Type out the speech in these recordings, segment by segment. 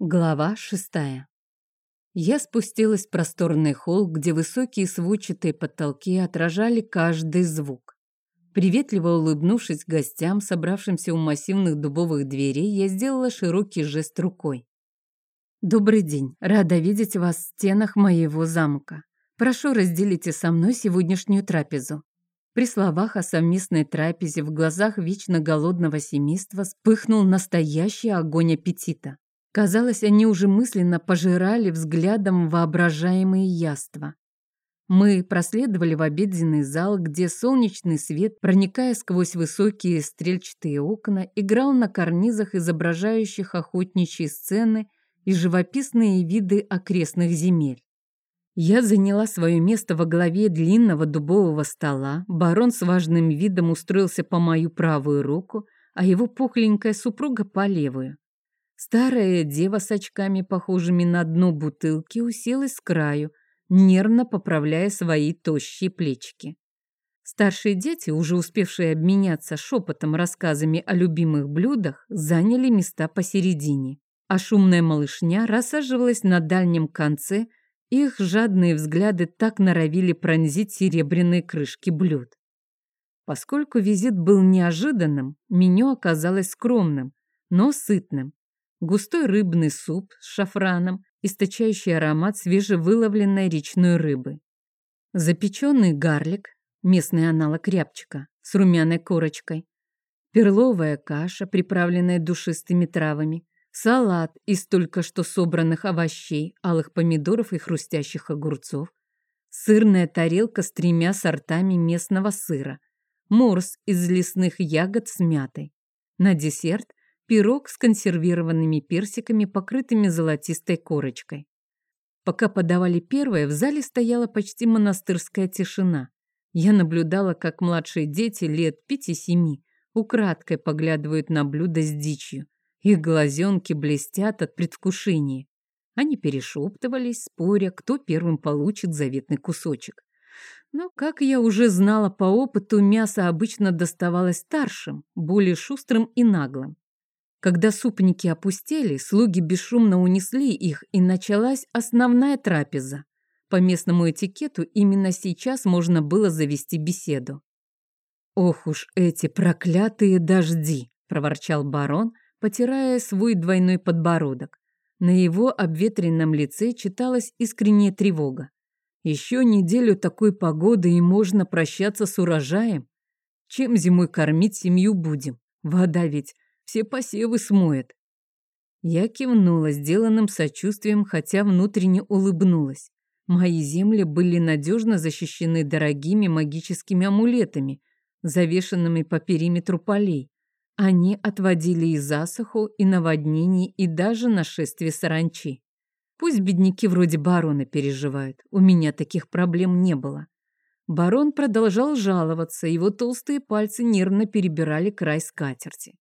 Глава шестая. Я спустилась в просторный холл, где высокие сводчатые потолки отражали каждый звук. Приветливо улыбнувшись гостям, собравшимся у массивных дубовых дверей, я сделала широкий жест рукой. «Добрый день. Рада видеть вас в стенах моего замка. Прошу, разделите со мной сегодняшнюю трапезу». При словах о совместной трапезе в глазах вечно голодного семейства вспыхнул настоящий огонь аппетита. Казалось, они уже мысленно пожирали взглядом воображаемые яства. Мы проследовали в обеденный зал, где солнечный свет, проникая сквозь высокие стрельчатые окна, играл на карнизах, изображающих охотничьи сцены и живописные виды окрестных земель. Я заняла свое место во главе длинного дубового стола, барон с важным видом устроился по мою правую руку, а его пухленькая супруга по левую. Старая дева с очками, похожими на дно бутылки, уселась с краю, нервно поправляя свои тощие плечики. Старшие дети, уже успевшие обменяться шепотом рассказами о любимых блюдах, заняли места посередине, а шумная малышня рассаживалась на дальнем конце, их жадные взгляды так норовили пронзить серебряные крышки блюд. Поскольку визит был неожиданным, меню оказалось скромным, но сытным густой рыбный суп с шафраном, источающий аромат свежевыловленной речной рыбы, запеченный гарлик, местный аналог рябчика, с румяной корочкой, перловая каша, приправленная душистыми травами, салат из только что собранных овощей, алых помидоров и хрустящих огурцов, сырная тарелка с тремя сортами местного сыра, морс из лесных ягод с мятой. На десерт пирог с консервированными персиками, покрытыми золотистой корочкой. Пока подавали первое, в зале стояла почти монастырская тишина. Я наблюдала, как младшие дети лет пяти-семи украдкой поглядывают на блюдо с дичью. Их глазенки блестят от предвкушения. Они перешептывались, споря, кто первым получит заветный кусочек. Но, как я уже знала по опыту, мясо обычно доставалось старшим, более шустрым и наглым. Когда супники опустели, слуги бесшумно унесли их, и началась основная трапеза. По местному этикету именно сейчас можно было завести беседу. «Ох уж эти проклятые дожди!» – проворчал барон, потирая свой двойной подбородок. На его обветренном лице читалась искренняя тревога. Еще неделю такой погоды и можно прощаться с урожаем. Чем зимой кормить семью будем? Вода ведь все посевы смоет. Я кивнула сделанным сочувствием, хотя внутренне улыбнулась. Мои земли были надежно защищены дорогими магическими амулетами, завешенными по периметру полей. Они отводили и засуху, и наводнение, и даже нашествие саранчи. Пусть бедняки вроде барона переживают, у меня таких проблем не было. Барон продолжал жаловаться, его толстые пальцы нервно перебирали край скатерти.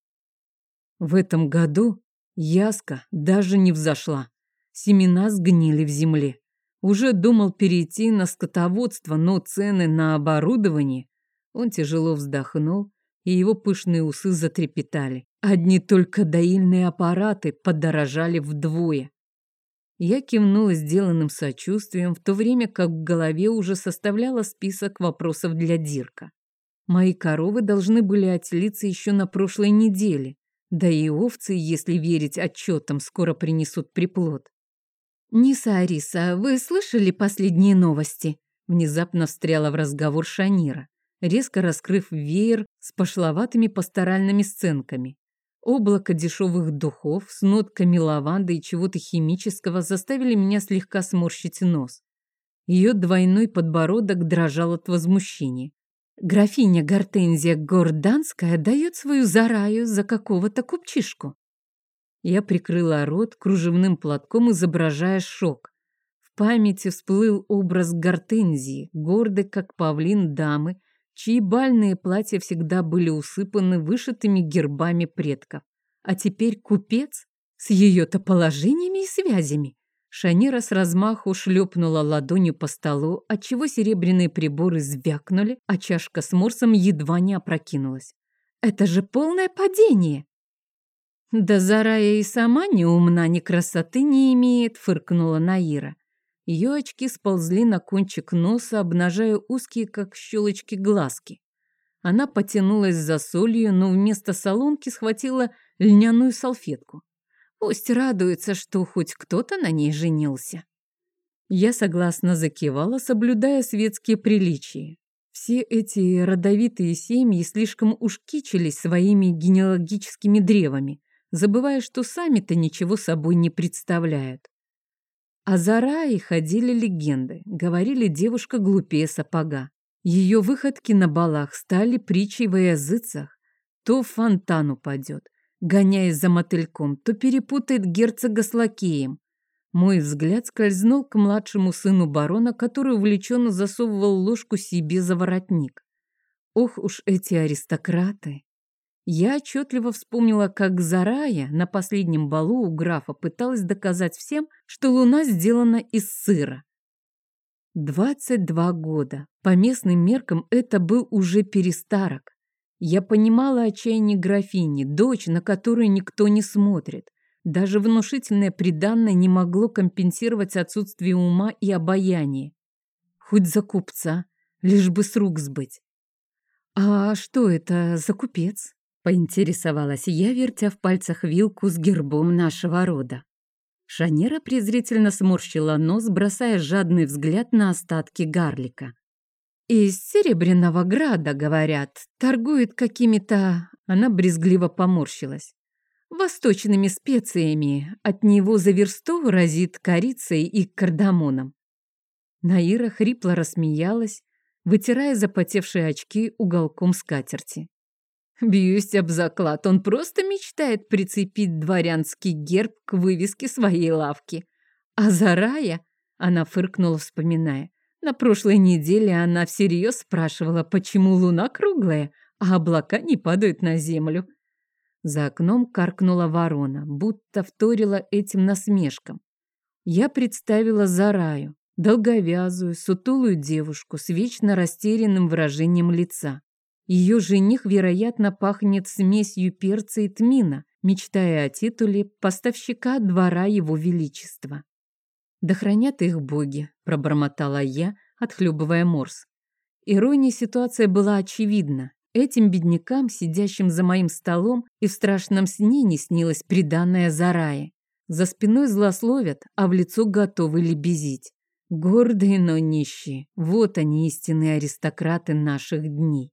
В этом году яска даже не взошла. Семена сгнили в земле. Уже думал перейти на скотоводство, но цены на оборудование... Он тяжело вздохнул, и его пышные усы затрепетали. Одни только доильные аппараты подорожали вдвое. Я кивнула сделанным сочувствием, в то время как в голове уже составляла список вопросов для Дирка. Мои коровы должны были отелиться еще на прошлой неделе, да и овцы, если верить отчетам, скоро принесут приплод. «Ниса Ариса, вы слышали последние новости?» Внезапно встряла в разговор Шанира, резко раскрыв веер с пошловатыми пасторальными сценками. Облако дешевых духов с нотками лаванды и чего-то химического заставили меня слегка сморщить нос. Ее двойной подбородок дрожал от возмущения. Графиня Гортензия Горданская дает свою зараю за какого-то купчишку. Я прикрыла рот кружевным платком, изображая шок. В памяти всплыл образ Гортензии, гордой, как павлин дамы, чьи бальные платья всегда были усыпаны вышитыми гербами предков. А теперь купец с ее-то положениями и связями. Шанира с размаху шлепнула ладонью по столу, отчего серебряные приборы звякнули, а чашка с морсом едва не опрокинулась. «Это же полное падение!» «Да Зарая и сама ни умна, ни красоты не имеет», — фыркнула Наира. Ее очки сползли на кончик носа, обнажая узкие, как щелочки, глазки. Она потянулась за солью, но вместо солонки схватила льняную салфетку. Пусть радуется, что хоть кто-то на ней женился. Я согласно закивала, соблюдая светские приличия. Все эти родовитые семьи слишком уж кичились своими генеалогическими древами, забывая, что сами-то ничего собой не представляют. О Зарае ходили легенды, говорили девушка глупее сапога. Ее выходки на балах стали притчей во языцах. То в фонтан упадет, гоняясь за мотыльком, то перепутает герцога с лакеем, мой взгляд скользнул к младшему сыну барона, который увлеченно засовывал ложку себе за воротник. Ох уж эти аристократы! Я отчетливо вспомнила, как Зарая на последнем балу у графа пыталась доказать всем, что луна сделана из сыра. Двадцать два года. По местным меркам это был уже перестарок. Я понимала отчаяние графини, дочь, на которую никто не смотрит. Даже внушительное приданное не могло компенсировать отсутствие ума и обаяния. Хоть за купца, лишь бы с рук сбыть. «А что это за купец?» — поинтересовалась я, вертя в пальцах вилку с гербом нашего рода. Шанера презрительно сморщила нос, бросая жадный взгляд на остатки гарлика. «Из Серебряного Града, говорят, торгует какими-то...» Она брезгливо поморщилась восточными специями. От него за версту разит корицей и кардамоном. Наира хрипло рассмеялась, вытирая запотевшие очки уголком скатерти. Бьюсь об заклад, он просто мечтает прицепить дворянский герб к вывеске своей лавки. А Зарая, она фыркнула, вспоминая, на прошлой неделе она всерьез спрашивала, почему луна круглая, а облака не падают на землю. За окном каркнула ворона, будто вторила этим насмешкам. Я представила Зараю, долговязую, сутулую девушку с вечно растерянным выражением лица. Ее жених, вероятно, пахнет смесью перца и тмина, мечтая о титуле поставщика двора его величества. «Да хранят их боги», — пробормотала я, отхлебывая морс. Ирония ситуации была очевидна. Этим беднякам, сидящим за моим столом, и в страшном сне не снилось приданное Зарае. За спиной злословят, а в лицо готовы лебезить. Гордые, но нищие. Вот они, истинные аристократы наших дней.